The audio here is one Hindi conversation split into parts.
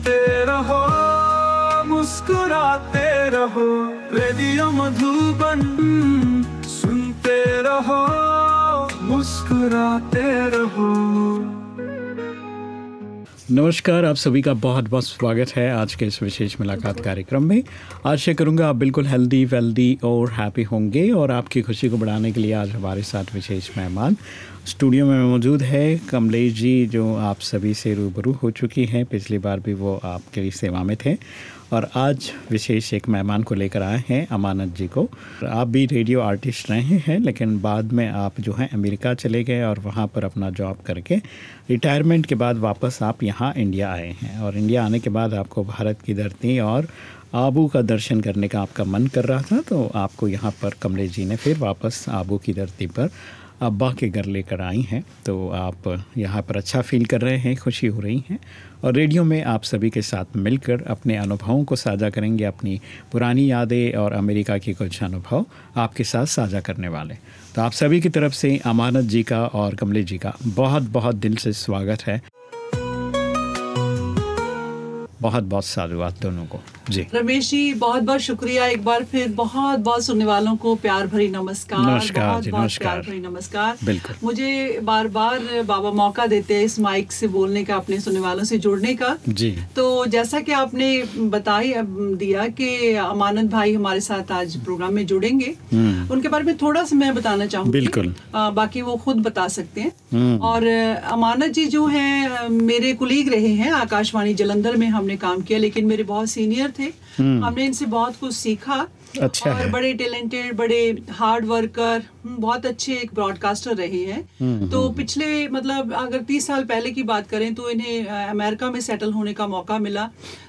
सुनते रहो, मुस्कुराते रहो, रेडियो मधुबन सुनते रहो, मुस्कुराते रहो। नमस्कार, आप सभी का बहुत बहुत स्वागत है आज के इस विशेष मुलाकात कार्यक्रम में। आशा करूँगा आप बिल्कुल हेल्दी वेल्दी और हैप्पी होंगे और आपकी खुशी को बढ़ाने के लिए आज हमारे साथ विशेष मेहमान स्टूडियो में मौजूद है कमलेश जी, जो आप सभी से रूबरू हो चुकी हैं। पिछली बार भी वो आपके सेवा में थे। और आज विशेष एक मेहमान को लेकर आए हैं अमानत जी को। आप भी रेडियो आर्टिस्ट रहे हैं, लेकिन बाद में आप जो हैं अमेरिका चले गए और वहाँ पर अपना जॉब करके रिटायरमेंट के बाद वापस आप यहाँ इंडिया आए हैं। और इंडिया आने के बाद आपको भारत की धरती और आबू का दर्शन करने का आपका मन कर रहा था तो आपको यहाँ पर कमलेश जी ने फिर वापस आबू की धरती पर अब्बा के घर लेकर आई हैं तो आप यहाँ पर अच्छा फील कर रहे हैं, खुशी हो रही हैं और रेडियो में आप सभी के साथ मिलकर अपने अनुभवों को साझा करेंगे, अपनी पुरानी यादें और अमेरिका के कुछ अनुभव आपके साथ साझा करने वाले। तो आप सभी की तरफ़ से अमानत जी का और कमलेश जी का बहुत बहुत दिल से स्वागत है। बहुत बहुत साधुवाद दोनों को। जी रमेश जी बहुत बहुत शुक्रिया एक बार फिर बहुत बहुत सुनने वालों को प्यार भरी नमस्कार नमस्कार बहुत जी, बहुत नमस्कार। प्यार भरी नमस्कार बिल्कुल। मुझे बार बार बाबा मौका देते हैं इस माइक से बोलने का अपने सुनने वालों से जुड़ने का जी तो जैसा कि आपने बताई अब दिया कि अमानत भाई हमारे साथ आज प्रोग्राम में जुड़ेंगे हम्म। उनके बारे में थोड़ा सा मैं बताना चाहूँगी बिल्कुल। बाकी वो खुद बता सकते हैं हम्म। और अमानत जी जो है मेरे कुलीग रहे हैं आकाशवाणी जलंधर में हमने काम किया लेकिन मेरे बहुत सीनियर थे। हमने इनसे बहुत कुछ सीखा। अच्छा और बड़े टैलेंटेड बड़े हार्ड वर्कर बहुत अच्छे एक ब्रॉडकास्टर रहे हैं। तो पिछले मतलब अगर तीस साल पहले की बात करें तो इन्हें अमेरिका में सेटल होने का मौका मिला।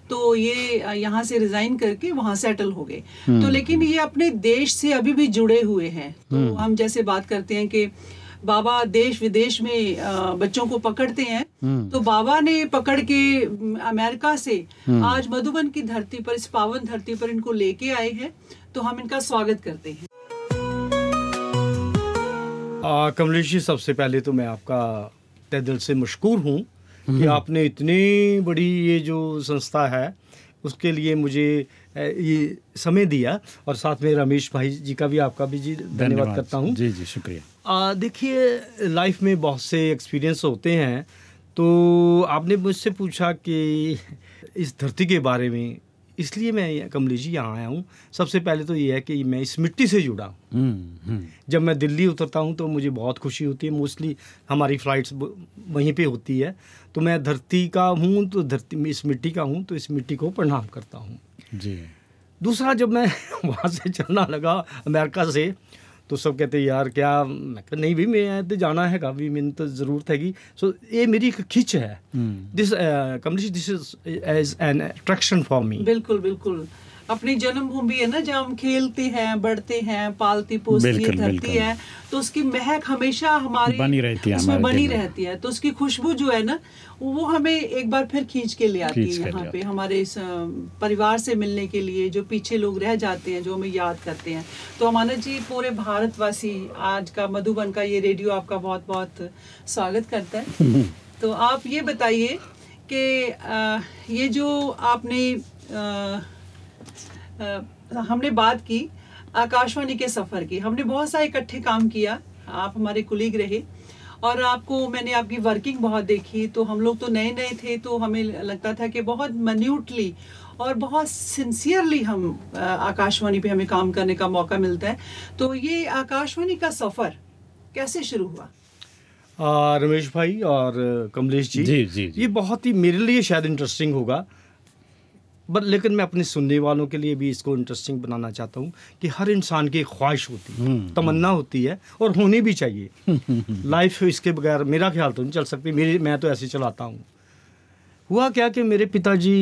तो ये यहाँ से रिजाइन करके वहाँ सेटल हो गए। तो लेकिन ये अपने देश से अभी भी जुड़े हुए हैं। तो हम जैसे बात करते हैं कि बाबा देश विदेश में बच्चों को पकड़ते हैं। तो बाबा ने पकड़ के अमेरिका से आज मधुबन की धरती पर इस पावन धरती पर इनको लेके आए हैं। तो हम इनका स्वागत करते हैं। कमलेश जी सबसे पहले तो मैं आपका तहे दिल से मशहूर हूँ कि आपने इतनी बड़ी ये जो संस्था है उसके लिए मुझे ये समय दिया और साथ में रमेश भाई जी का भी आपका भी जी धन्यवाद करता हूँ। जी जी शुक्रिया। देखिए लाइफ में बहुत से एक्सपीरियंस होते हैं तो आपने मुझसे पूछा कि इस धरती के बारे में इसलिए मैं कमलेश जी यहाँ आया हूँ। सबसे पहले तो ये है कि मैं इस मिट्टी से जुड़ा हूँ। हम्म हम्म। जब मैं दिल्ली उतरता हूँ तो मुझे बहुत खुशी होती है। मोस्टली हमारी फ़्लाइट्स वहीं पे होती है। तो मैं धरती का हूँ तो धरती इस मिट्टी का हूँ तो इस मिट्टी को प्रणाम करता हूँ। जी। दूसरा जब मैं वहाँ से चलना लगा अमेरिका से तो सब कहते यार क्या? मैं कहा नहीं भी मैं तो जाना है काफ़ी मैंने तो ज़रूरत हैगी। सो ये मेरी एक खिंच है। This Kamlesh this is as an attraction for me बिल्कुल बिल्कुल। अपनी जन्मभूमि है ना जहाँ हम खेलते हैं बढ़ते हैं पालती पोसती ये धरती है तो उसकी महक हमेशा हमारी बनी रहती है उसमें बनी रहती है। तो उसकी खुशबू जो है ना वो हमें एक बार फिर खींच के ले आती है यहाँ पे हमारे इस परिवार से मिलने के लिए जो पीछे लोग रह जाते हैं जो हमें याद करते हैं। तो अमानत जी पूरे भारतवासी आज का मधुबन का ये रेडियो आपका बहुत बहुत स्वागत करता है। तो आप ये बताइए कि ये जो आपने हमने बात की आकाशवाणी के सफ़र की। हमने बहुत सारे इकट्ठे काम किया। आप हमारे कुलीग रहे और आपको मैंने आपकी वर्किंग बहुत देखी तो हम लोग तो नए नए थे तो हमें लगता था कि बहुत मन्यूटली और बहुत सिंसियरली हम आकाशवाणी पे हमें काम करने का मौका मिलता है। तो ये आकाशवाणी का सफ़र कैसे शुरू हुआ? आ, रमेश भाई और कमलेश जी जी, जी, जी। ये बहुत ही मेरे लिए शायद इंटरेस्टिंग होगा। बट लेकिन मैं अपने सुनने वालों के लिए भी इसको इंटरेस्टिंग बनाना चाहता हूँ कि हर इंसान की ख्वाहिश होती है हम्म, तमन्ना होती है और होनी भी चाहिए। लाइफ इसके बगैर मेरा ख्याल तो नहीं चल सकती मेरी मैं तो ऐसे चलाता हूँ। हुआ क्या कि मेरे पिताजी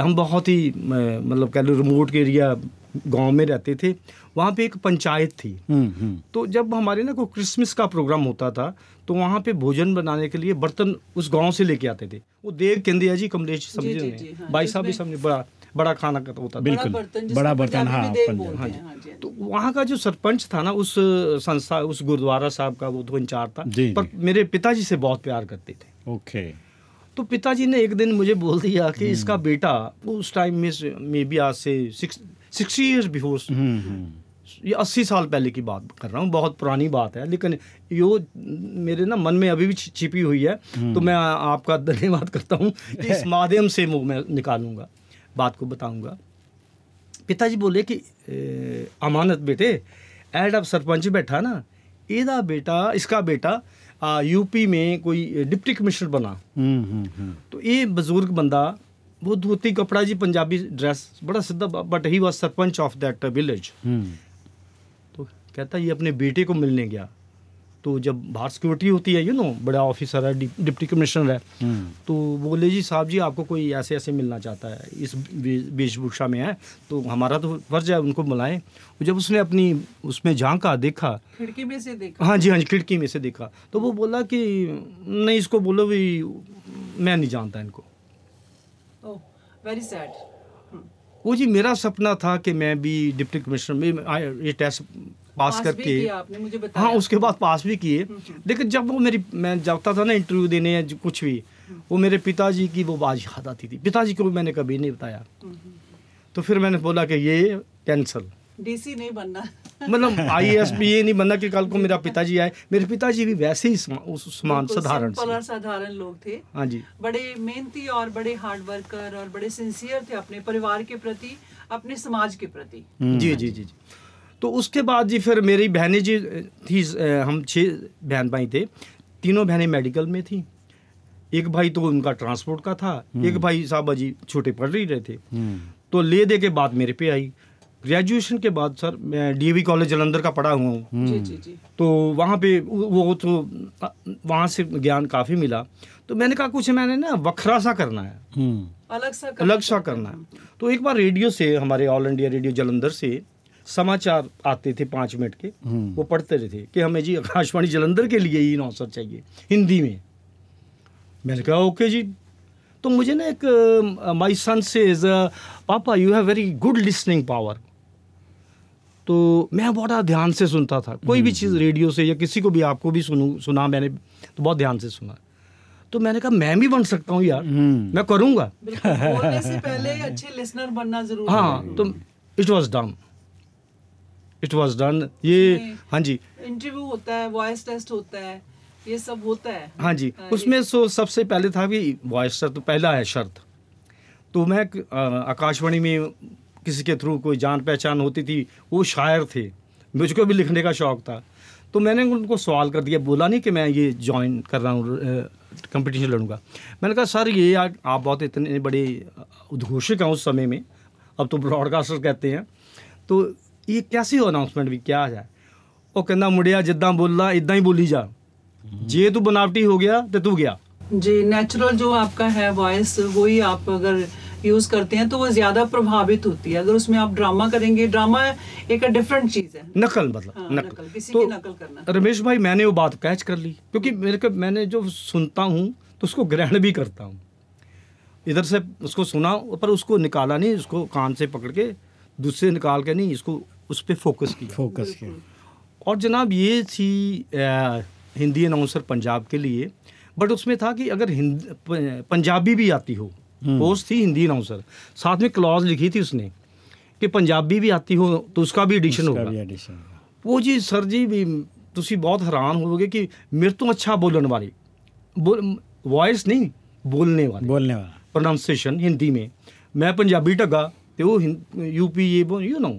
हम बहुत ही मतलब कह लो रिमोट एरिया गाँव में रहते थे वहाँ पे एक पंचायत थी। हम्म हम्म। तो जब हमारे ना कोई क्रिसमस का प्रोग्राम होता था तो वहाँ पे भोजन बनाने के लिए बर्तन उस गाँव से लेके आते थे। वो देख कहते जी कमलेश समझे जी, नहीं जी, हाँ, भाई साहब भी समझे बड़ा बड़ा खाना का होता बिल्कुल, बड़ा बर्तन हाँ, हाँ जी। हाँ जी, हाँ तो वहाँ का जो सरपंच था ना उस संस्था उस गुरुद्वारा साहब का वो तो इंचार्ज था। पर मेरे पिताजी से बहुत प्यार करते थे। ओके। तो पिताजी ने एक दिन मुझे बोल दिया कि हम्म। इसका बेटा वो उस टाइम में मे बी आज से six sixty years before hmm hmm ये अस्सी साल पहले की बात कर रहा हूँ बहुत पुरानी बात है लेकिन यो मेरे ना मन में अभी भी छि- छिपी हुई है हम्म। तो मैं आ- आपका धन्यवाद करता हूँ कि इस माध्यम से वो मैं निकालूंगा बात को बताऊंगा पिताजी बोले कि "ए, अमानत बेटे एड अब सरपंच बैठा ना ਇਹਦਾ बेटा इसका बेटा आ, यूपी में कोई डिप्टी कमिश्नर बना। हम्म हम्म हम्म। तो ये बुज़ुर्ग बंदा वो धोती कपड़ा जी पंजाबी ड्रेस बड़ा सीधा but he was sarpanch of that village तो कहता ये अपने बेटे को मिलने गया। तो जब बाहर सिक्योरिटी होती है यू नो बड़ा ऑफिसर है डिप्टी कमिश्नर है हम्म। तो बोले जी साहब जी आपको कोई ऐसे ऐसे मिलना चाहता है इस वेशभूषा में है तो हमारा तो फ़र्ज़ है उनको बुलाएँ। जब उसने अपनी उसमें झांका देखा। खिड़की में से देखा। हाँ जी हाँ जी खिड़की में से देखा। तो वो बोला कि नहीं इसको बोलो भी मैं नहीं जानता इनको। ओह वेरी सैड वो जी मेरा सपना था कि मैं भी डिप्टी कमिश्नर में ये टेस्ट पास करके आपने मुझे बताया हाँ उसके बाद पास भी किए। लेकिन जब वो मेरी मैं जाता था ना इंटरव्यू देने या कुछ भी वो मेरे पिताजी की वो बात याद आती थी। पिताजी को भी मैंने कभी नहीं बताया। तो फिर मैंने बोला कि ये कैंसल डीसी नहीं बनना। मतलब आई एस भी ये नहीं बनना कि कल को मेरा पिताजी आए। मेरे पिताजी भी वैसे ही उस समान साधारण और साधारण लोग थे। हाँ जी। बड़े मेहनती और बड़े हार्ड वर्कर और बड़े सिंसियर थे अपने परिवार के प्रति अपने समाज के प्रति। हम्म। जी जी जी जी। तो उसके बाद जी फिर मेरी बहनें जी थी हम छः बहन भाई थे। तीनों बहनें मेडिकल में थी। एक भाई तो उनका ट्रांसपोर्ट का था एक भाई साहब अजी छोटे पढ़ ही रहे थे। हम्म। तो ले दे के बाद मेरे पे आई। ग्रेजुएशन के बाद सर मैं डीएवी कॉलेज जलंधर का पढ़ा हुआ हूँ। जी जी जी। तो वहाँ पे वो तो वहाँ से ज्ञान काफ़ी मिला। तो मैंने कहा कुछ मैंने ना वखरा सा करना है। हम्म। अलग सा करना अलग सा करना है। तो एक बार रेडियो से हमारे ऑल इंडिया रेडियो जलंधर से समाचार आते थे पाँच मिनट के हम्म। वो पढ़ते रहे थे कि हमें जी आकाशवाणी जलंधर के लिए ही अनाउंसर चाहिए हिंदी में। मैंने कहा ओके जी। तो मुझे ना एक माई सन से पापा you have very good listening power तो मैं बड़ा ध्यान से सुनता था। कोई भी चीज़ रेडियो से या किसी को भी आपको भी सुनू सुना मैंने तो बहुत ध्यान से सुना। तो मैंने कहा मैं भी बन सकता हूँ यार हम्म। मैं करूँगा। बिल्कुल बोलने से पहले अच्छे लिसनर बनना ज़रूरी हाँ तो it was done it was done ये हाँ जी। इंटरव्यू होता है वॉइस टेस्ट होता है ये सब होता है। हाँ जी। हाँ, उसमें सो सबसे पहले था कि वॉइस तो पहला है शर्त तो मैं आकाशवाणी में किसी के थ्रू कोई जान पहचान होती थी वो शायर थे। मुझको भी लिखने का शौक था। तो मैंने उनको सवाल कर दिया बोला नहीं कि मैं ये ज्वाइन कर रहा हूँ कंपटीशन लड़ूँगा। मैंने कहा सर ये आ, आप बहुत इतने बड़े उद्घोषक हैं उस समय में। अब तो ब्रॉडकास्टर कहते हैं। तो ये कैसी हो अनाउंसमेंट भी क्या है ਉਹ ਕਹਿੰਦਾ ਮੁੰਡਿਆ ਜਿੱਦਾਂ ਬੋਲਦਾ ਇਦਾਂ ਹੀ ਬੋਲੀ ਜਾ ਜੇ ਤੂੰ ਬਨਾਵਟੀ ਹੋ ਗਿਆ ਤੇ ਤੂੰ ਗਿਆ जी नेचुरल जो आपका है वॉइस वही आप अगर यूज करते हैं तो वो ज्यादा प्रभावित होती है अगर उसमें आप ड्रामा करेंगे ड्रामा एक डिफरेंट चीज है नकल मतलब हाँ, नकल, नकल, किसी तो की नकल करना। रमेश भाई मैंने वो बात कैच कर ली क्योंकि मेरे को मैंने जो सुनता हूँ तो उसको ग्रहण भी करता हूँ इधर से उसको सुना पर उसको निकाला नहीं उसको कान से पकड़ के दूसरे निकाल के नहीं इसको उस पर फोकस किया फोकस किया और जनाब ये थी अ, हिंदी अनाउंसर पंजाब के लिए बट उसमें था कि अगर हिंद प- पंजाबी भी आती हो पोस्ट थी हिंदी अनाउंसर साथ में क्लॉज लिखी थी उसने कि पंजाबी भी आती हो तो उसका भी एडिशन उसका होगा भी एडिशन ਉਹ ਜੀ ਸਰ ਜੀ ਵੀ ਤੁਸੀਂ ਬਹੁਤ ਹੈਰਾਨ ਹੋਵੋਗੇ ਕਿ ਮੇਰੇ ਤੋਂ ਅੱਛਾ ਬੋਲਣ ਵਾਲੇ ਵੌਇਸ ਨਹੀਂ ਬੋਲਣੇ ਵਾਲੇ बोलने वाला प्रोनाउंसिएशन हिंदी में मैं पंजाबी ढगा तो वो यूपी ये वो यू नो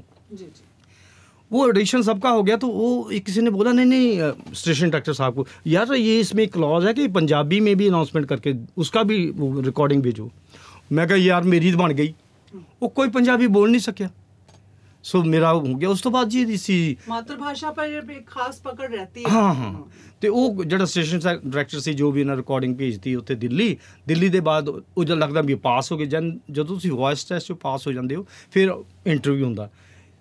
वो एडिशन सबका हो गया तो वो एक किसी ने बोला नहीं नहीं स्टेशन डायरेक्टर साहब को यार ये इसमें क्लॉज है कि पंजाबी में भी अनाउंसमेंट करके उसका भी रिकॉर्डिंग भेजो। मैं कहा यार मेरी तो बन गई। वो कोई पंजाबी बोल नहीं सकिया। ਸੋ ਮੇਰਾ ਹੋ ਗਿਆ। ਉਸ ਤੋਂ ਬਾਅਦ ਜੀ ਸੀ ਮਾਤਰ ਭਾਸ਼ਾ ਪਰ ਇੱਕ ਖਾਸ ਪਕੜ ਰਹਤੀ ਹੈ। ਹਾਂ ਹਾਂ ਤੇ ਉਹ ਜਿਹੜਾ ਸਟੇਸ਼ਨ ਡਾਇਰੈਕਟਰ ਸੀ ਜੋ ਵੀ ਇਹਨਾਂ ਰਿਕਾਰਡਿੰਗ ਭੇਜਦੀ ਉੱਥੇ ਦਿੱਲੀ ਦਿੱਲੀ ਦੇ ਬਾਅਦ ਉਹ ਜਦ ਲੱਗਦਾ ਵੀ ਪਾਸ ਹੋ ਗਏ। ਜਦ ਜਦੋਂ ਤੁਸੀਂ ਵੌਇਸ ਟੈਸਟ ਚ ਪਾਸ ਹੋ ਜਾਂਦੇ ਹੋ ਫਿਰ ਇੰਟਰਵਿਊ ਹੁੰਦਾ।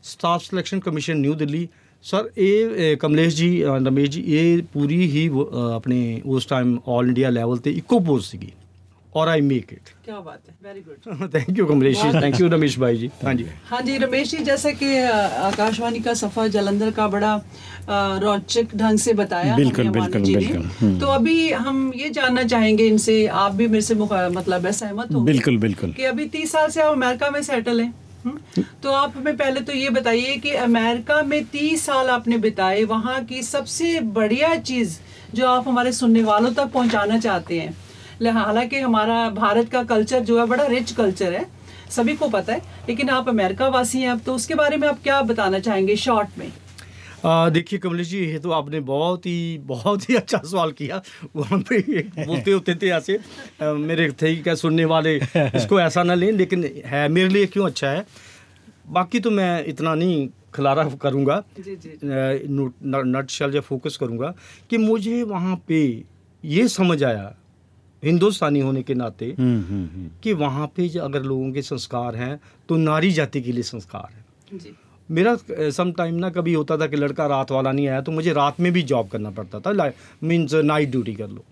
Staff selection commission New Delhi sir ਇਹ ਕਮਲੇਸ਼ ਜੀ ਰਮੇਸ਼ ਜੀ ਇਹ ਪੂਰੀ ਹੀ ਆਪਣੇ ਉਸ ਟਾਈਮ 올 ਇੰਡੀਆ ਲੈਵਲ ਤੇ ਇੱਕੋ ਪੋਸਟ ਸੀਗੀ। और आई मेक इट क्या बात है? Very good thank you Kamlesh ji. Thank you Ramesh भाई जी. हाँ जी. हाँ जी रमेश जी जैसे कि आकाशवाणी का सफ़र जलंधर का बड़ा रोचक ढंग से बताया बिल्कुल बिल्कुल बिल्कुल. हम्म. तो अभी हम ये जानना चाहेंगे इनसे आप भी मेरे से मतलब है सहमत हो बिल्कुल बिल्कुल. कि अभी तीस साल से आप अमेरिका में सेटल हैं हम्म? तो आप हमें पहले तो ये बताइए कि अमेरिका में तीस साल आपने बिताए वहाँ की सबसे बढ़िया चीज़ जो आप हमारे सुनने वालों तक पहुँचाना चाहते हैं हालाँकि हमारा भारत का कल्चर जो है बड़ा रिच कल्चर है। सभी को पता है लेकिन आप अमेरिका वासी हैं अब तो उसके बारे में आप क्या बताना चाहेंगे शॉर्ट में? देखिए कमलेश जी ये तो आपने बहुत ही बहुत ही अच्छा सवाल किया। वहाँ पे बोलते होते थे ऐसे मेरे थे क्या सुनने वाले इसको ऐसा ना लें लेकिन है मेरे लिए क्यों अच्छा है? बाकी तो मैं इतना नहीं खलारा करूँगा। नट शल या फोकस करूँगा कि मुझे वहाँ पे ये समझ आया हिंदुस्तानी होने के नाते हम्म हम्म हम्म। कि वहाँ पे अगर लोगों के संस्कार हैं तो नारी जाति के लिए संस्कार है। जी। मेरा सम टाइम ना कभी होता था कि लड़का रात वाला नहीं आया तो मुझे रात में भी जॉब करना पड़ता था मीन्स नाइट ड्यूटी कर लो।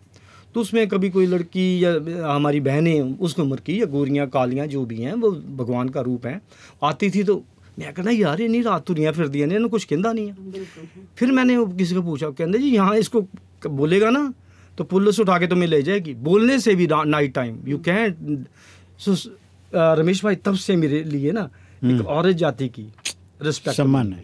तो उसमें कभी कोई लड़की या हमारी बहनें उस उम्र की या गोरियाँ कालियाँ जो भी हैं वो भगवान का रूप हैं आती थी तो मैं कहना यार ये नहीं रात तुरियाँ फिर दिया ने कुछ कहता नहीं है। फिर मैंने किसी को पूछा कहते जी यहाँ इसको बोलेगा ना? तो पुलिस उठा के तुम्हें ले जाएगी। बोलने से भी नाइट टाइम यू कैन सो रमेश भाई तब से मेरे लिए ना एक औरत जाति की रिस्पेक्ट सम्मान है।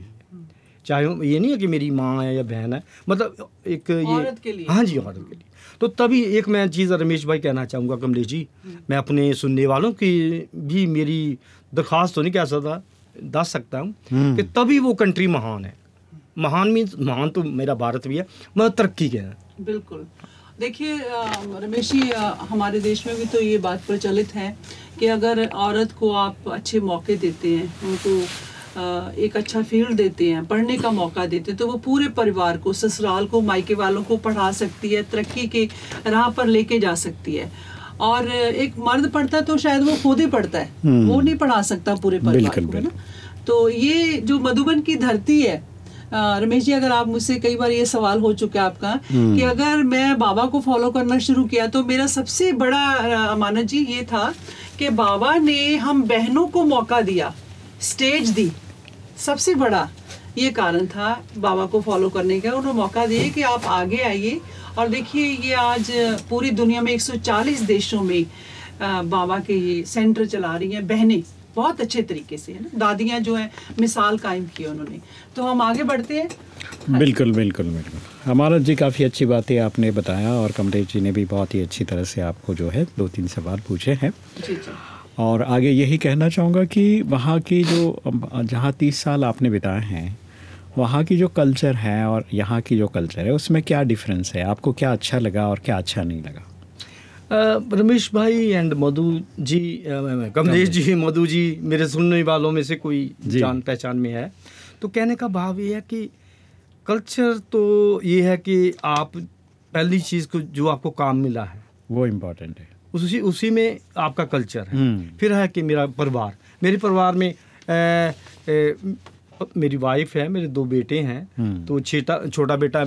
चाहे वो- ये नहीं है कि मेरी माँ है या बहन है मतलब एक ये औरत के लिए। हाँ जी औरत के लिए। तो तभी एक मैं चीज़ रमेश भाई कहना चाहूँगा कमलेश जी मैं अपने सुनने वालों की भी मेरी दरख्वास्त तो नहीं कह सकता दस सकता हूँ हम्म। कि तभी वो कंट्री महान है। महान मीन्स महान तो मेरा भारत भी है मतलब तरक्की के है। बिल्कुल। देखिए रमेश जी हमारे देश में भी तो ये बात प्रचलित है कि अगर औरत को आप अच्छे मौके देते हैं उनको एक अच्छा फ़ील्ड देते हैं पढ़ने का मौका देते हैं तो वो पूरे परिवार को ससुराल को मायके वालों को पढ़ा सकती है तरक्की के राह पर लेके जा सकती है। और एक मर्द पढ़ता है तो शायद वो खुद ही पढ़ता है। वो नहीं पढ़ा सकता पूरे परिवार को है ना? तो ये जो मधुबन की धरती है रमेश जी अगर आप मुझसे कई बार ये सवाल हो चुका है आपका कि अगर मैं बाबा को फॉलो करना शुरू किया तो मेरा सबसे बड़ा अमानत जी ये था कि बाबा ने हम बहनों को मौका दिया स्टेज दी। सबसे बड़ा ये कारण था बाबा को फॉलो करने का। उन्होंने मौका दिए कि आप आगे आइए। और देखिए ये आज पूरी दुनिया में 140 देशों में बाबा के ये सेंटर चला रही हैं बहनें। बहुत अच्छे तरीके से है ना? दादियाँ जो हैं मिसाल कायम की उन्होंने। तो हम आगे बढ़ते हैं। बिल्कुल बिल्कुल बिल्कुल। हमारा जी काफ़ी अच्छी बातें आपने बताया और कमलेश जी ने भी बहुत ही अच्छी तरह से आपको जो है दो तीन सवाल पूछे हैं। जी जी। और आगे यही कहना चाहूँगा कि वहाँ की जो जहाँ तीस साल आपने बिताए हैं वहाँ की जो कल्चर है और यहाँ की जो कल्चर है उसमें क्या डिफरेंस है? आपको क्या अच्छा लगा और क्या अच्छा नहीं लगा? रमेश भाई एंड मधु जी कमलेश जी मधु जी मेरे सुनने वालों में से कोई जान पहचान में है। तो कहने का भाव ये है कि कल्चर तो ये है कि आप पहली चीज़ को जो आपको काम मिला है वो इम्पोर्टेंट है। उसी उसी में आपका कल्चर है। हम्म। फिर है कि मेरा परिवार। मेरे परिवार में अ, अ, मेरी वाइफ है मेरे दो बेटे हैं। हम्म। तो छोटा छोटा बेटा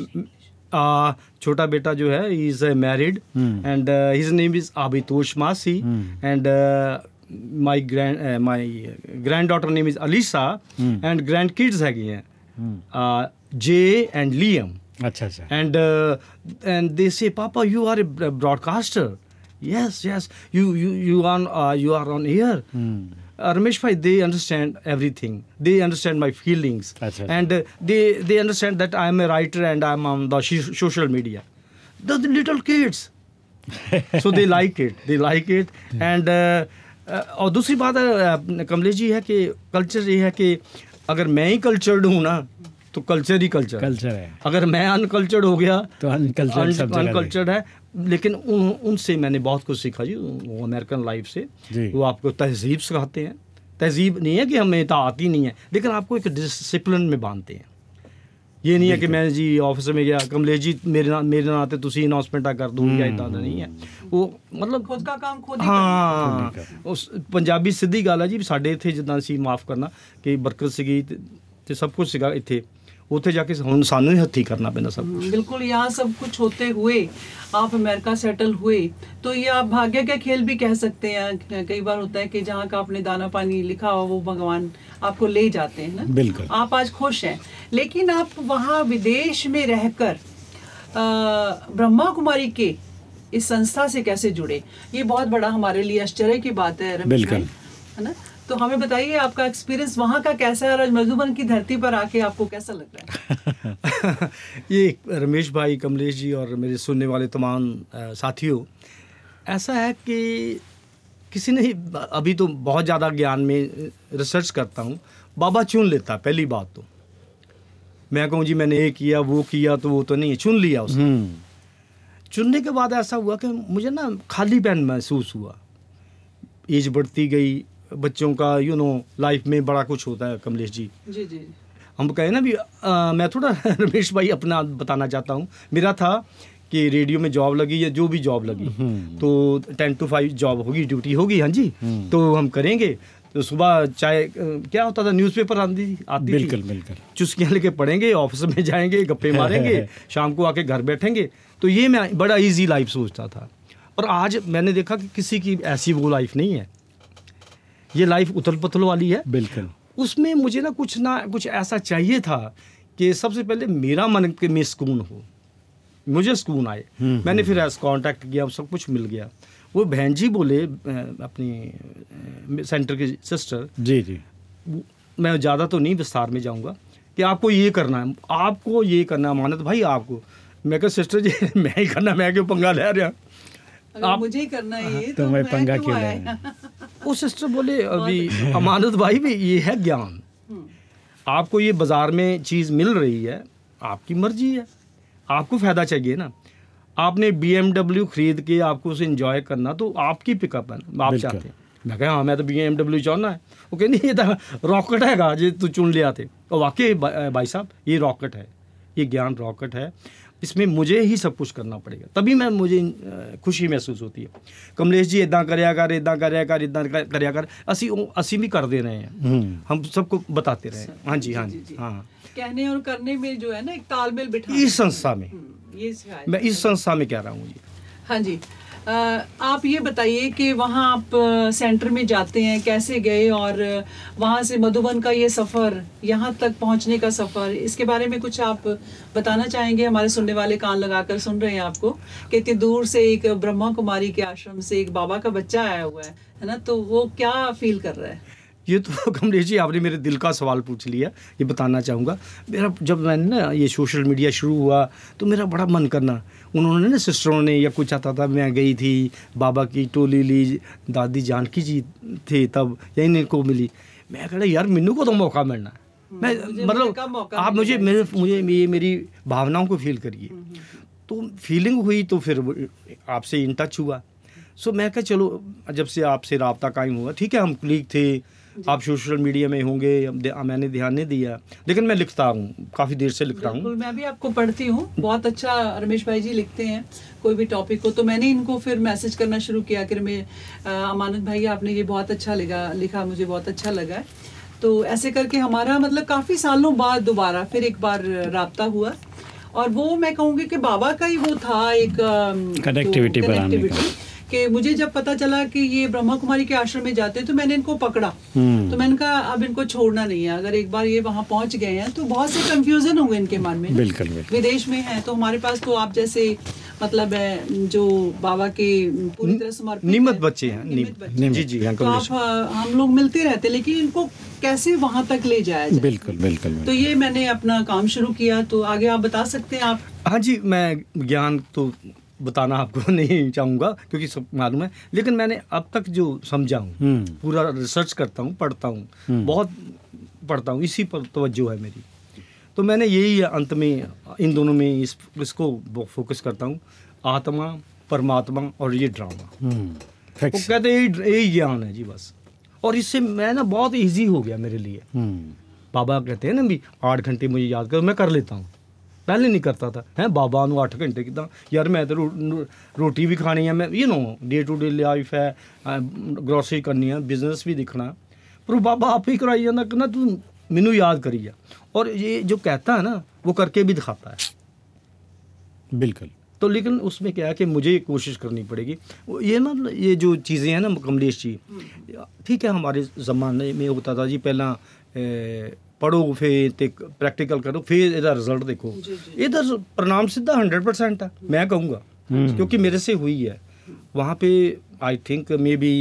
छोटा बेटा जो है is married. And his name is Abitosh Massey. And my grand my granddaughter name is Alyssa. And grand kids हैगी हैं। जे एंड लियम अच्छा अच्छा। And and they they say papa you are a yes broadcaster. You yes. You you you are uh, you Ramesh भाई they understand everything they understand my feelings and they they understand that I am a writer and I am on the social media the little kids so they like it they like it and और दूसरी बात uh, कमलेश जी है कि कल्चर ये है कि अगर मैं ही कल्चर्ड हूँ ना तो कल्चर ही कल्चर कल्चर है। अगर मैं अनकल्चर्ड हो गया तो अनकल्चर्ड अनकल्चर्ड है। लेकिन उन उनसे मैंने बहुत कुछ सीखा जी वो अमेरिकन लाइफ से जी। वो आपको तहजीब सिखाते हैं तहजीब नहीं है कि हमें तो आती नहीं है लेकिन आपको एक डिसिप्लिन में बांधते हैं ये नहीं है कि मैं जी ऑफिस में गया कमलेश जी मेरे ना मेरे नाते तुसी अनाउंसमेंट कर दूँ या इतना नहीं है वो मतलब खुद का काम खुद ही ਹਾਂ ਉਸ ਪੰਜਾਬੀ ਸਿੱਧੀ ਗੱਲ ਹੈ ਜੀ ਸਾਡੇ ਇੱਥੇ ਜਿੱਦਾਂ ਅਸੀਂ ਮਾਫ ਕਰਨਾ ਕਿ ਬਰਕਤ ਸੀਗੀ ਤੇ- ਤੇ ਸਭ ਕੁਝ ਸੀਗਾ ਇੱਥੇ ਉੱਥੇ ਜਾ ਕੇ ਹੁਣ ਸਾਨੂੰ ਹੀ ਹੱਥੀ ਕਰਨਾ ਪੈਂਦਾ ਸਭ ਕੁਝ बिल्कुल यहाँ सब कुछ होते हुए आप अमेरिका सेटल हुए तो ये आप भाग्य का खेल भी कह सकते हैं कई बार होता है कि जहाँ का आपने दाना पानी लिखा हो वो भगवान आपको ले जाते हैं ना बिल्कुल। आप आज खुश हैं लेकिन आप वहाँ विदेश में रहकर अ, ब्रह्मा कुमारी के इस संस्था से कैसे जुड़े ये बहुत बड़ा हमारे लिए आश्चर्य की बात है रमेश बिल्कुल। भाई, है ना तो हमें बताइए आपका एक्सपीरियंस वहाँ का कैसा है और आज मधुबन की धरती पर आके आपको कैसा लग रहा है? ये रमेश भाई कमलेश जी और मेरे सुनने वाले तमाम साथियों ऐसा है कि किसी ने अभी तो बहुत ज़्यादा ज्ञान में रिसर्च करता हूँ। बाबा चुन लेता है, पहली बात तो। मैं कहूँ जी मैंने ये किया वो किया तो वो तो नहीं है। चुन लिया उसने। हम्म। चुनने के बाद ऐसा हुआ कि मुझे ना खाली पैन महसूस हुआ। एज बढ़ती गई बच्चों का यू नो लाइफ में बड़ा कुछ होता है कमलेश जी। जी जी। हम कहें ना भी अ, मैं थोड़ा रमेश भाई अपना बताना चाहता हूँ। मेरा था कि रेडियो में जॉब लगी या जो भी जॉब लगी। तो टेन टू फाइव जॉब होगी ड्यूटी होगी हाँ जी? तो हम करेंगे। तो सुबह चाय क्या होता था न्यूज़पेपर आती थी? आती बिल्कुल बिल्कुल। चुस्कियाँ लेके पढ़ेंगे ऑफ़िस में जाएँगे गप्पे मारेंगे शाम को आके घर बैठेंगे। तो ये मैं बड़ा इजी लाइफ सोचता था। और आज मैंने देखा कि किसी की ऐसी वो लाइफ नहीं है। ये लाइफ उथल पुथल वाली है। बिल्कुल। उसमें मुझे ना कुछ ना कुछ ऐसा चाहिए था कि सबसे पहले मेरा मन के में सुकून हो। मुझे सुकून आए। हम्म, मैंने फिर ऐसा कांटेक्ट किया सब कुछ मिल गया। वो बहन जी बोले अपनी सेंटर के सिस्टर जी जी। मैं ज़्यादा तो नहीं विस्तार में जाऊँगा कि आपको ये करना है आपको ये करना है मानत भाई आपको। मैं कहा सिस्टर जी मैं ही करना मैं क्यों पंगा ले रहा? आप- मुझे ही करना है ये तो मैं पंगा क्यों क्यों ले रहा वो सिस्टर बोले अभी अमानत भाई भी ये है ज्ञान। हम्म, आपको ये बाज़ार में चीज़ मिल रही है आपकी मर्ज़ी है। आपको फ़ायदा चाहिए ना। आपने बी खरीद के आपको उसे इंजॉय करना तो आपकी पिकअप है ना, आप चाहते हैं। मैं कहा हाँ मैं तो बी एम डब्ल्यू चाहना है। वो कहनी ये तो रॉकेट हैगा जो तू चुन लिया थे और वाकई भाई साहब ये रॉकेट है। ये ज्ञान रॉकेट है। इसमें मुझे ही सब कुछ करना पड़ेगा। तभी मैं मुझे खुशी महसूस होती है। कमलेश जी इदा कर इदा कर इदा कर असी असी भी करते रहे हैं। हम्म। हम सबको बताते रहे। हैं हाँ जी हाँ जी हाँ। कहने और करने में जो है ना एक तालमेल बिठा इस संस्था में। हम्म, ये मैं इस संस्था में कह रहा हूँ जी। हाँ जी। आप ये बताइए कि वहाँ आप सेंटर में जाते हैं, कैसे गए और वहाँ से मधुबन का ये सफ़र, यहाँ तक पहुँचने का सफ़र, इसके बारे में कुछ आप बताना चाहेंगे? हमारे सुनने वाले कान लगाकर सुन रहे हैं आपको कि इतनी दूर से एक ब्रह्मा कुमारी के आश्रम से एक बाबा का बच्चा आया हुआ है है ना? तो वो क्या फील कर रहा है? ये तो कमलेश जी आपने मेरे दिल का सवाल पूछ लिया ये बताना चाहूँगा। मेरा जब मैंने ना ये सोशल मीडिया शुरू हुआ तो मेरा बड़ा मन करना उन्होंने ना सिस्टरों ने या कुछ आता था मैं गई थी बाबा की टोली ली दादी जानकी जी थे तब या इनको मिली। मैं कह रहा यार मिन्नू को तो मौका मिलना। है। मैं मतलब आप मुझे मेरे मुझे ये मेरी भावनाओं को फील करिए। तो फीलिंग हुई तो फिर आपसे इन टच हुआ। सो मैं कहा चलो जब से आपसे रबता कायम हुआ ठीक है हम क्लिक थे आप सोशल मीडिया में होंगे मैंने ध्यान नहीं दिया। लेकिन मैं लिखता हूँ काफ़ी देर से लिख रहा हूँ मैं भी आपको पढ़ती हूँ। बहुत अच्छा रमेश भाई जी लिखते हैं कोई भी टॉपिक को तो मैंने इनको फिर मैसेज करना शुरू किया कि मैं अमानत भाई आपने ये बहुत अच्छा लिखा लिखा मुझे बहुत अच्छा लगा। तो ऐसे करके हमारा मतलब काफ़ी सालों बाद दोबारा फिर एक बार रबता हुआ। और वो मैं कहूँगी कि बाबा का ही वो था एक Connectivity तो का। मुझे जब पता चला कि ये ब्रह्मा कुमारी के आश्रम में जाते हैं तो मैंने इनको पकड़ा। हम्म। तो मैंने कहा अब इनको छोड़ना नहीं है। अगर एक बार ये वहाँ पहुँच गए हैं तो बहुत से कंफ्यूजन हुए इनके मन में। बिल्कुल विदेश में है तो हमारे पास तो आप जैसे मतलब है जो बाबा के पूरी तरह समर्पित नियमित बच्चे हैं नियमित बच्चे। जी जी तो आप हम लोग मिलते रहते हैं, लेकिन इनको कैसे वहाँ तक ले जाया जाए? बिल्कुल बिल्कुल। तो ये मैंने अपना काम शुरू किया तो आगे आप बता सकते हैं आप? हाँ जी मैं ज्ञान तो बताना आपको नहीं चाहूँगा क्योंकि सब मालूम है। लेकिन मैंने अब तक जो समझा हूँ हम्म। पूरा रिसर्च करता हूँ पढ़ता हूँ बहुत पढ़ता हूँ इसी पर तवज्जो है मेरी। तो मैंने यही अंत में इन दोनों में इस इसको फोकस करता हूँ आत्मा परमात्मा और ये ड्रामा हम्म। वो फिक्स कहते हैं यही यही ज्ञान है जी बस। और इससे मैं ना बहुत ईजी हो गया मेरे लिए। हम्म। बाबा कहते हैं ना भी आठ घंटे मुझे याद करो मैं कर लेता हूँ। पहले नहीं करता था है बाबा ਨੂੰ 8 ਘੰਟੇ ਕਿਦਾਂ ਯਾਰ ਮੈਂ ਤਾਂ ਰੋ- ਰੋਟੀ ਵੀ ਖਾਣੀ ਹੈ ਮੈਂ you know day to day life ਹੈ ਗਰੋਸਰੀ ਕਰਨੀ ਹੈ ਬਿਜ਼ਨਸ ਵੀ ਦਿਖਣਾ ਪਰ ਉਹ ਬਾਬਾ ਆਪ ਹੀ ਕਰਾਈ ਜਾਂਦਾ ਕਿ ਨਾ ਤੂੰ ਮੈਨੂੰ ਯਾਦ ਕਰੀ ਜਾ और ये जो कहता है ना वो करके भी दिखाता है बिल्कुल तो लेकिन उसमें क्या है कि मुझे कोशिश करनी पड़ेगी वो ये ना ये जो चीज़ें हैं ना कमलेश जी ठीक है हमारे ज़माने में होता था जी पहला ए, पढ़ो फिर ते प्रैक्टिकल करो फिर ਇਹਦਾ ਰਿਜ਼ਲਟ ਦੇਖੋ ਜੀ, ਜੀ। ਇਹਦਾ परिणाम सीधा 100% है मैं कहूँगा क्योंकि मेरे से हुई है वहाँ पे I think maybe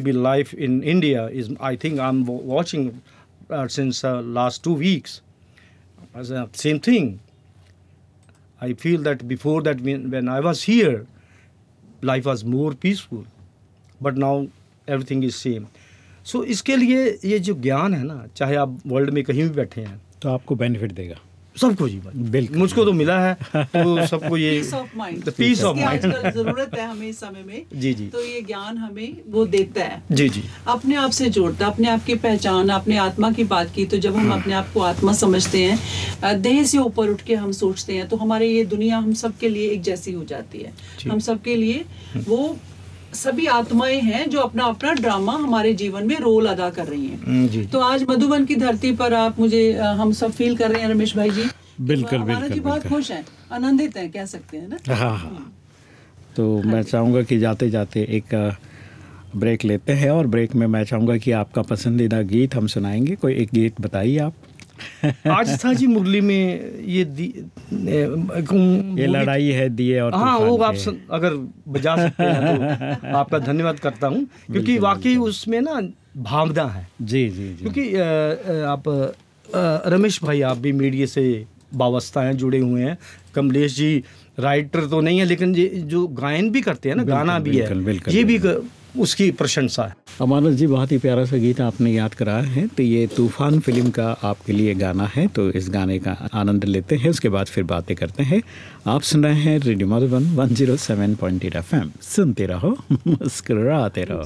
maybe life in India is I think I am watching since last two weeks same thing I feel that before that, when, when I was here, life was more peaceful. But now everything is same. So इसके लिए ये जो ज्ञान है ना चाहे आप वर्ल्ड में कहीं भी बैठे हैं। तो आपको बेनिफिट देगा। सबको जी बिल्कुल। मुझको तो मिला है तो सबको ये peace of mind peace of mind आजकल ज़रूरत है हमें इस समय में जी जी। तो ये ज्ञान हमें वो देता है। जी जी। अपने आप से जोड़ता अपने आप की पहचान अपने आत्मा की बात की तो जब हम अपने आप को आत्मा समझते हैं देह से ऊपर उठ के हम सोचते हैं तो हमारे ये दुनिया हम सबके लिए एक जैसी हो जाती है। हम सबके लिए वो सभी आत्माएँ हैं जो अपना अपना ड्रामा हमारे जीवन में रोल अदा कर रही हैं। हम्म, तो आज मधुबन की धरती पर आप मुझे हम सब फील कर रहे हैं रमेश भाई जी। बिल्कुल, हमारा बिल्कुल, जी बहुत। खुश हैं आनंदित हैं कह सकते हैं ना? हाँ हाँ तो मैं चाहूँगा कि जाते जाते एक ब्रेक लेते हैं और ब्रेक में मैं चाहूँगा कि आपका पसंदीदा गीत हम सुनाएँगे। कोई एक गीत बताइए आप। आज था जी मुरली में ये ये लड़ाई है दिए और हाँ वो आप सुन, अगर बजा सकते हैं तो आपका धन्यवाद करता हूँ क्योंकि वाकई उसमें ना भावना है। जी जी जी। क्योंकि आप रमेश भाई आप भी मीडिया से वाबस्ता हैं जुड़े हुए हैं। कमलेश जी राइटर तो नहीं है लेकिन ये जो गायन भी करते हैं ना गाना भी है ये भी उसकी प्रशंसा है। अमानस जी, बहुत ही प्यारा सा गीत आपने याद कराया है तो ये तूफ़ान फ़िल्म का आपके लिए गाना है तो इस गाने का आनंद लेते हैं, उसके बाद फिर बातें करते हैं। आप सुन रहे हैं radio Madhuban one zero seven point eight F M सुनते रहो, मुस्कुराते रहो।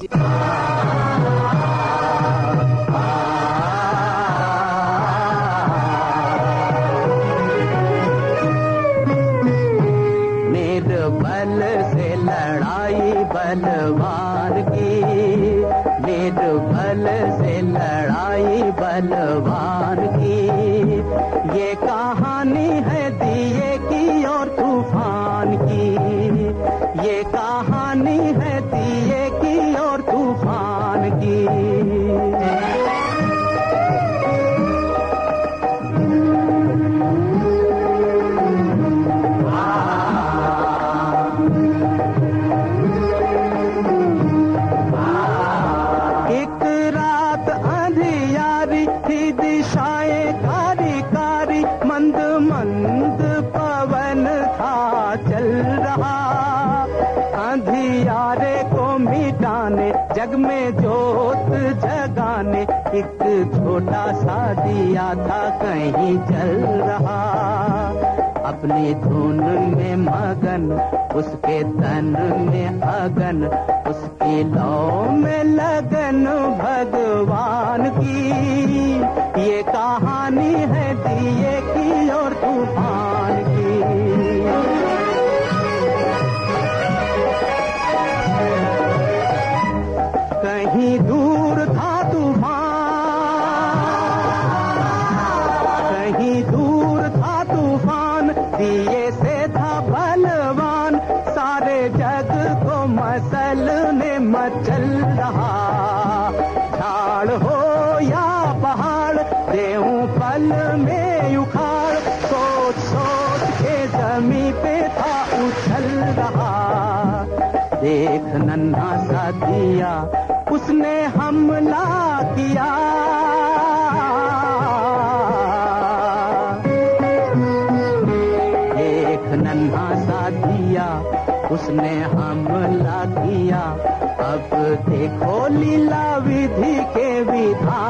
छोटा सा दिया था, कहीं जल रहा। अपनी धुन में मगन, उसके तन में अगन, उसकी लौ में लगन भगवान की। ये कहानी है दिए मसलने मचल रहा। झाड़ हो या पहाड़, देऊ पल में उखाड़। सोच सोच के जमी पे था, उछल रहा। देख नन्हा सा दिया, उसने हमला किया। देखो लीला विधि के विधान।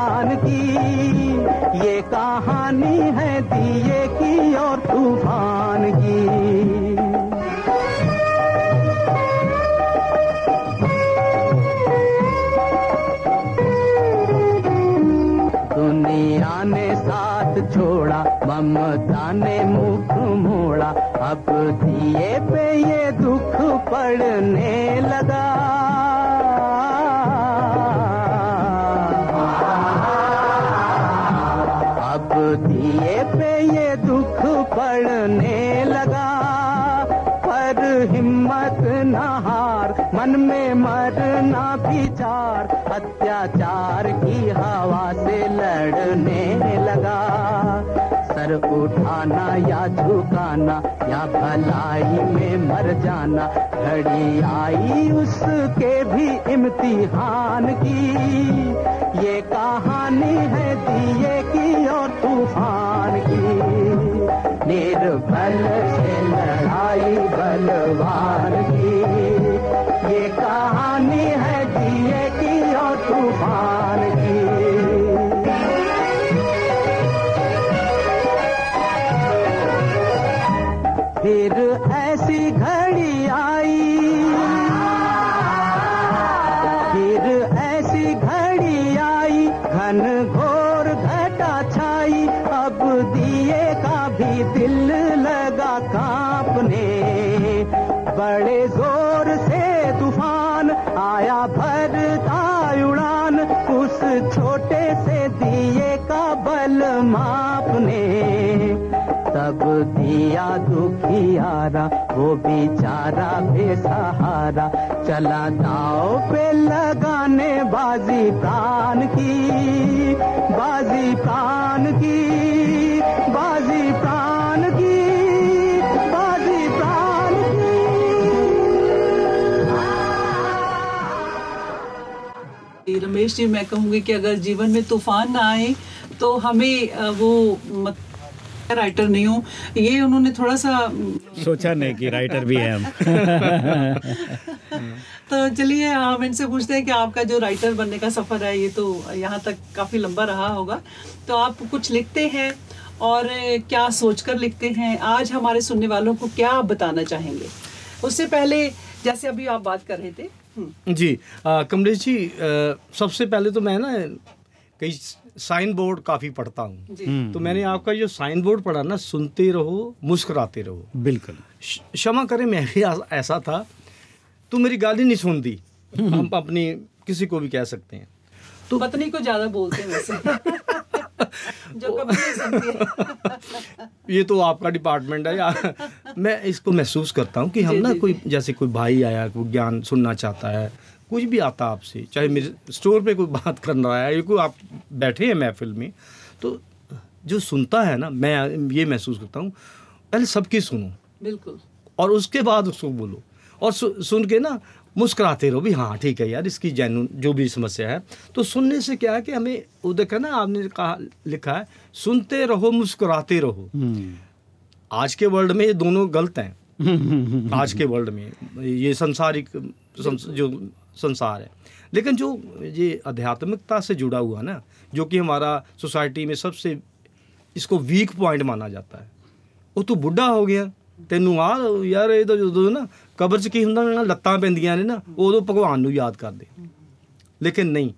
उठाना या झुकाना, या भलाई में मर जाना। घड़ी आई उसके भी इम्तिहान की। ये कहानी है दिए की और तूफ़ान की। निर्बल से लड़ाई बलवान की। ये कहानी है दिए की और तूफ़ान फिर ऐसी घड़ी आई। फिर ऐसी घड़ी आई, घन घोर घटा छाई। अब दिए का भी दिल लगा कांपने। बड़े ज़ोर से तूफ़ान आया भरता उड़ान। उस छोटे से दिए का बल मापने। तब दिया दुखियारा वो बेचारा बेसहारा। चला दाव पे लगाने बाजी प्राण की, बाजी प्राण की, बाजी प्राण की, बाजी प्राण की। रमेश जी, मैं कहूँगी कि अगर जीवन में तूफ़ान ना आए तो हमें वो मत राइटर नहीं हूँ। ये उन्होंने थोड़ा सा सोचा नहीं कि राइटर भी है हम। तो चलिए हम इनसे पूछते हैं कि आपका जो राइटर बनने का सफ़र है ये तो यहाँ तक काफ़ी लंबा रहा होगा। तो आप कुछ लिखते हैं और क्या सोचकर लिखते हैं? आज हमारे सुनने वालों को क्या आप बताना चाहेंगे? उससे पहले जैसे अभी आप बात कर रहे थे हम्म, जी कमलेश जी आ, सबसे पहले तो मैं ना कई साइन बोर्ड काफ़ी पढ़ता हूँ। तो मैंने आपका जो साइन बोर्ड पढ़ा ना सुनते रहो मुस्कुराते रहो। बिल्कुल। क्षमा करें मैं भी ऐसा था। तू मेरी गाली नहीं सुनती। हम अपनी किसी को भी कह सकते हैं। तो पत्नी को ज़्यादा बोलते हैं वैसे। जो कभी नहीं सुनती ये तो आपका डिपार्टमेंट है। यार मैं इसको महसूस करता हूँ कि हम ना कोई जैसे कोई भाई आया कोई ज्ञान सुनना चाहता है। कुछ भी आता आपसे चाहे मेरे स्टोर पे कोई बात कर रहा है या कोई आप बैठे हैं महफिल में तो जो सुनता है ना मैं ये महसूस करता हूँ पहले सबकी सुनो। बिल्कुल। और उसके बाद उसको बोलो। और सु, सुन के ना मुस्कुराते रहो भी हाँ ठीक है यार इसकी जैन जो भी समस्या है। तो सुनने से क्या है कि हमें वो देखा ना आपने कहा लिखा है सुनते रहो मुस्कुराते रहो। हम्म। आज के वर्ल्ड में ये दोनों गलत हैं। आज के वर्ल्ड में ये संसारिक संस, जो संसार है लेकिन जो ये आध्यात्मिकता से जुड़ा हुआ ना जो कि हमारा सोसाइटी में सबसे इसको वीक पॉइंट माना जाता है ਉਹ ਤੂੰ ਬੁੱਢਾ ਹੋ ਗਿਆ ਤੈਨੂੰ ਆ ਯਾਰ ਇਹ ਤਾਂ ਜਦੋਂ ਨਾ ਕਬਰ 'ਚ ਕੀ ਹੁੰਦਾ ਨਾ ਲੱਤਾਂ ਪੈਂਦੀਆਂ ਨੇ ਨਾ ਉਦੋਂ ਭਗਵਾਨ ਨੂੰ ਯਾਦ ਕਰਦੇ ਲੇਕਿਨ ਨਹੀਂ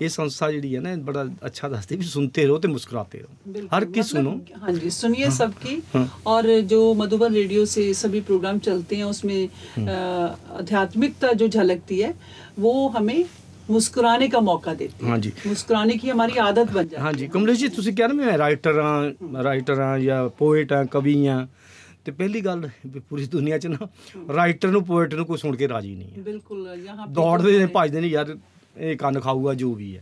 ये संस्था जी है ना बड़ा अच्छा दसती भी सुनते रहो तो मुस्कुराते रहो हर की सुनो हाँ जी सुनिए हाँ, सबकी हाँ, और जो मधुबन रेडियो से सभी प्रोग्राम चलते हैं उसमें आध्यात्मिकता जो झलकती है वो हमें ਮੁਸਕਰਾਣੇ ਦਾ ਮੌਕਾ ਦਿੱਤੀ ਹਾਂਜੀ ਮੁਸਕਰਾਣੇ ਕੀ ਹਮਾਰੀ ਆਦਤ ਬਣ ਜਾਂਦੀ ਹਾਂਜੀ ਕਮਲੇਸ਼ ਜੀ ਤੁਸੀਂ ਕਹਿ ਰਹੇ ਹੋ ਰਾਈਟਰਾਂ ਰਾਈਟਰਾਂ ਜਾਂ ਪੋਇਟਾਂ ਕਵੀਆਂ ਤੇ ਪਹਿਲੀ ਗੱਲ ਪੂਰੀ ਦੁਨੀਆ 'ਚ ਨਾ ਰਾਈਟਰ ਨੂੰ ਪੋਇਟ ਨੂੰ ਕੋਈ ਸੁਣ ਕੇ ਰਾਜੀ ਨਹੀਂ ਹੈ ਬਿਲਕੁਲ ਯਹਾਂ ਦੌੜਦੇ ਨੇ ਭੱਜਦੇ ਨੇ ਯਾਰ कान हुआ जो भी है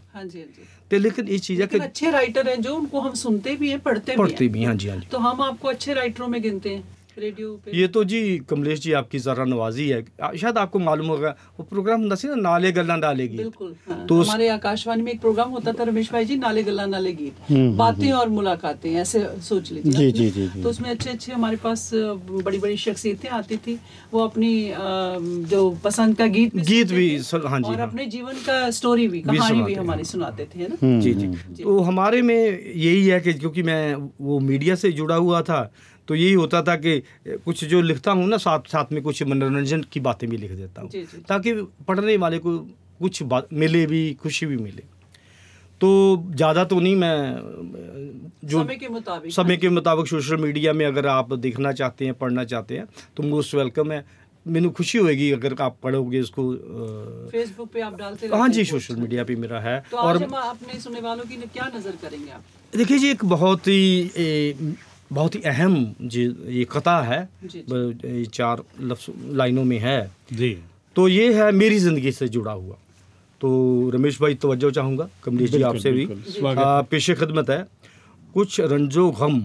लेकिन इस चीज़ है अच्छे राइटर है जो उनको हम सुनते भी है पढ़ते भी हैं तो हम आपको अच्छे राइटरों में गिनते हैं रेडियो पे। ये तो जी कमलेश जी आपकी जरा नवाजी है। शायद आपको मालूम होगा वो प्रोग्राम होता ना नाले गला नाले गीत बिल्कुल हाँ। तो हमारे आकाशवाणी में एक प्रोग्राम होता था रमेश भाई जी नाले गला नाले गीत बातें और मुलाकातें ऐसे सोच लीजिए जी, जी, जी, तो उसमें अच्छे अच्छे हमारे पास बड़ी बड़ी शख्सियतें आती थी। वो अपनी जो पसंद का गीत गीत भी हाँ जी और हाँ। अपने जीवन का स्टोरी भी कहानी भी हमारे सुनाते थे हम्म, हम्म। जी जी। तो हमारे में यही है कि क्योंकि मैं वो मीडिया से जुड़ा हुआ था तो यही होता था कि कुछ जो लिखता हूँ ना साथ साथ में कुछ मनोरंजन की बातें भी लिख देता हूँ। ताकि पढ़ने वाले को कुछ बात मिले भी खुशी भी मिले। तो ज़्यादा तो नहीं मैं जो समय के मुताबिक। समय के मुताबिक सोशल मीडिया में अगर आप देखना चाहते हैं पढ़ना चाहते हैं तो मोस्ट वेलकम है। मैंने खुशी होगी अगर आप पढ़ोगे उसको फेसबुक पे आप डालते हाँ जी सोशल मीडिया पे मेरा है। तो और अपने सुनने वालों की क्या नज़र करेंगे आप? देखिए जी एक बहुत ही बहुत ही अहम जी ये कथा है। जी, ये चार लफ्ज लाइनों में है। जी। तो ये है मेरी ज़िंदगी से जुड़ा हुआ। तो रमेश भाई तवज्जो चाहूँगा। कमलेश जी आपसे भी। पेशे खिदमत है। कुछ रंजो गम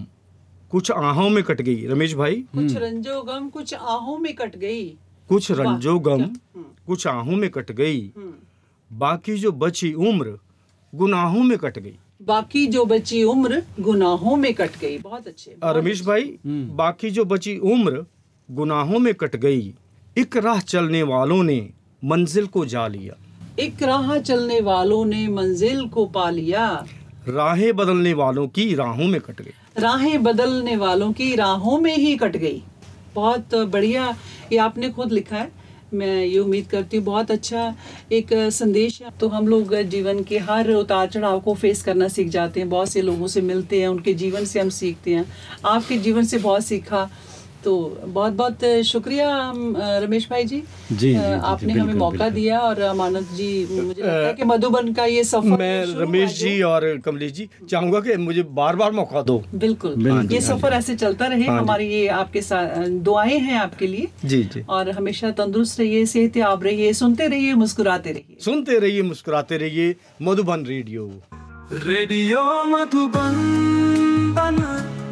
कुछ आहों में कट गई। रमेश भाई? कुछ रंजो गम कुछ आहों में कट गई। कुछ रंजो गम हम्म, कुछ आहों में कट गई। हम्म। बाकी जो बची उम्र गुनाहों में कट गई। बाकी जो बची उम्र गुनाहों में कट गई। बहुत अच्छे रमेश भाई बाकी जो बची उम्र गुनाहों में कट गई एक राह चलने वालों ने मंजिल को जा लिया। एक राह चलने वालों ने मंजिल को पा लिया। राहें बदलने वालों की राहों में कट गई। राहें बदलने वालों की राहों में ही कट गई। बहुत बढ़िया ये आपने खुद लिखा है। मैं ये उम्मीद करती हूँ, बहुत अच्छा एक संदेश है। तो हम लोग जीवन के हर उतार चढ़ाव को फेस करना सीख जाते हैं। बहुत से लोगों से मिलते हैं, उनके जीवन से हम सीखते हैं। आपके जीवन से बहुत सीखा। तो बहुत बहुत शुक्रिया रमेश भाई जी। जी, जी, अ, जी, आपने हमें मौका दिया और अमानत जी मुझे लगता है कि मधुबन का ये सफ़र मैं रमेश जी और कमलेश जी चाहूँगा कि मुझे बार बार मौका दो। बिल्कुल। बिल्कुल, ये हाँ सफ़र ऐसे चलता रहे हाँ हमारी ये आपके साथ दुआएँ हैं आपके लिए। जी जी। और हमेशा तंदुरुस्त रहिए सेहत सेहतियाब रहिए सुनते रहिए मुस्कुराते रहिए। सुनते रहिए मुस्कुराते रहिए मधुबन रेडियो। रेडियो मधुबन बन